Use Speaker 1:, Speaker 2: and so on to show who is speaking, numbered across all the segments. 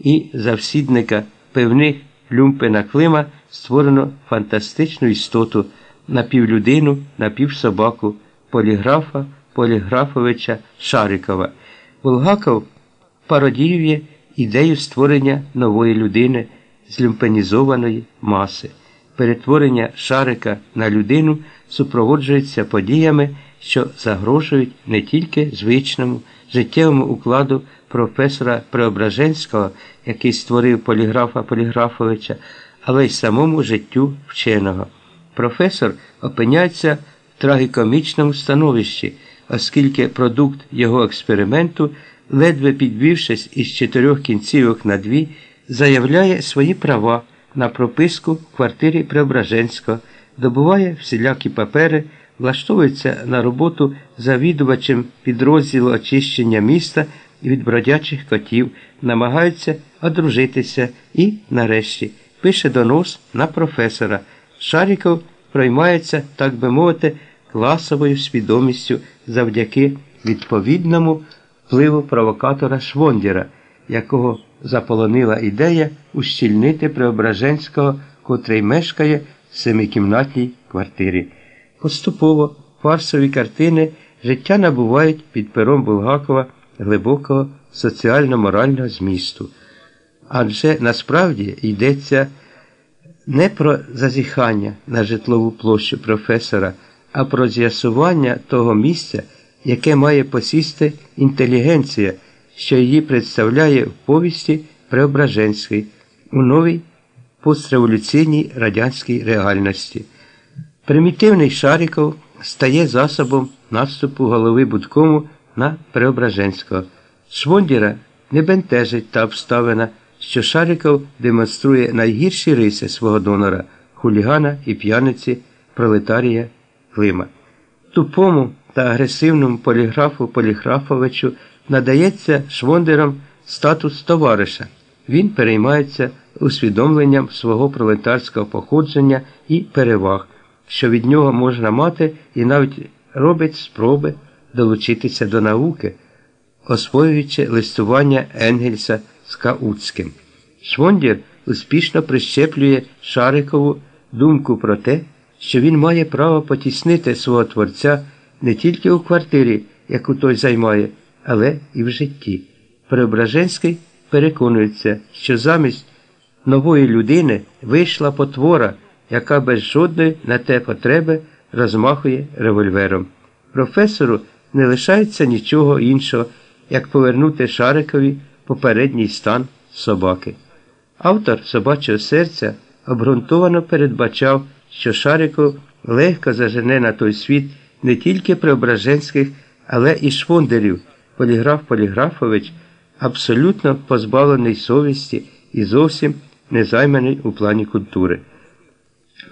Speaker 1: і завсідника певних Люмпена Клима створено фантастичну істоту напівлюдину, напівсобаку, поліграфа Поліграфовича Шарикова. Булгаков пародіює ідею створення нової людини з люмпенізованої маси. Перетворення шарика на людину супроводжується подіями, що загрожують не тільки звичному життєвому укладу професора Преображенського, який створив поліграфа Поліграфовича, але й самому життю вченого. Професор опиняється в трагікомічному становищі, оскільки продукт його експерименту, ледве підвівшись із чотирьох кінцівок на дві, заявляє свої права на прописку в квартирі Преображенського, добуває всілякі папери, влаштовується на роботу завідувачем підрозділу очищення міста від бродячих котів, намагається одружитися і, нарешті, пише донос на професора. Шаріков проймається, так би мовити, класовою свідомістю завдяки відповідному впливу провокатора Швондіра, якого заполонила ідея ущільнити Преображенського, котрий мешкає в семикімнатній квартирі. Поступово фарсові картини життя набувають під пером Булгакова глибокого соціально-морального змісту. Адже насправді йдеться не про зазіхання на житлову площу професора, а про з'ясування того місця, яке має посісти інтелігенція, що її представляє в повісті Преображенської у новій постреволюційній радянській реальності. Примітивний Шариков стає засобом наступу голови будкому на Преображенського. Швондіра не бентежить та обставина, що Шариков демонструє найгірші риси свого донора хулігана і п'яниці пролетарія Клима. Тупому та агресивному поліграфу Поліграфовичу надається Швондерам статус товариша. Він переймається усвідомленням свого пролетарського походження і переваг, що від нього можна мати і навіть робить спроби долучитися до науки, освоюючи листування Енгельса з Каутським. Швондір успішно прищеплює Шарикову думку про те, що він має право потіснити свого творця не тільки у квартирі, яку той займає, але і в житті. Преображенський переконується, що замість нової людини вийшла потвора, яка без жодної на те потреби розмахує револьвером. Професору не лишається нічого іншого, як повернути Шарикові попередній стан собаки. Автор собачого серця обґрунтовано передбачав, що Шариков легко зажене на той світ не тільки Преображенських, але і швондерів. Поліграф Поліграфович абсолютно позбавлений совісті і зовсім не займаний у плані культури.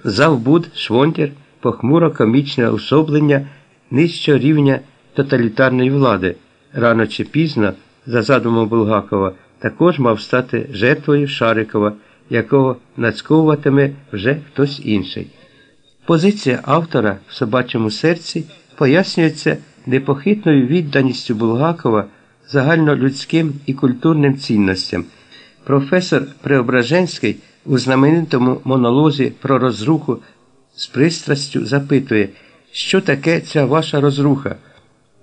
Speaker 1: Завбуд Швондер похмуро комічне особлення нижчого рівня тоталітарної влади, рано чи пізно, за задумом Булгакова, також мав стати жертвою Шарикова, якого нацьковуватиме вже хтось інший. Позиція автора в собачому серці пояснюється непохитною відданістю Булгакова загальнолюдським і культурним цінностям. Професор Преображенський у знаменитому монолозі про розруху з пристрастю запитує, що таке ця ваша розруха?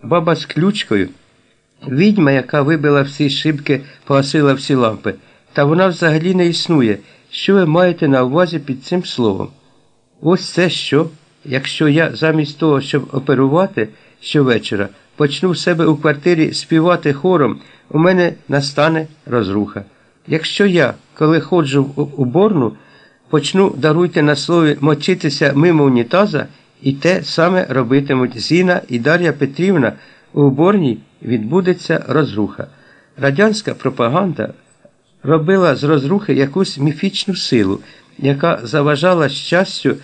Speaker 1: Баба з ключкою, відьма, яка вибила всі шибки, погасила всі лампи, та вона взагалі не існує. Що ви маєте на увазі під цим словом? Ось це що, якщо я замість того, щоб оперувати щовечора, почну в себе у квартирі співати хором, у мене настане розруха. Якщо я, коли ходжу в уборну, почну, даруйте на слові, мочитися мимо унітаза, і те саме робитимуть Зіна і Дар'я Петрівна, у уборній відбудеться розруха. Радянська пропаганда робила з розрухи якусь міфічну силу, яка заважала щастю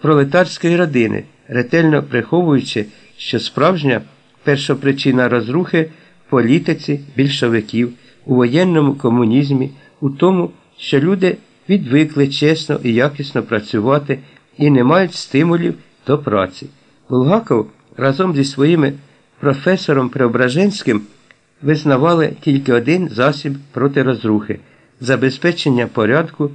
Speaker 1: пролетарської родини, ретельно приховуючи, що справжня першопричина розрухи політиці більшовиків, у воєнному комунізмі, у тому, що люди відвикли чесно і якісно працювати і не мають стимулів до праці. Булгаков разом зі своїми професором Преображенським визнавали тільки один засіб проти розрухи забезпечення порядку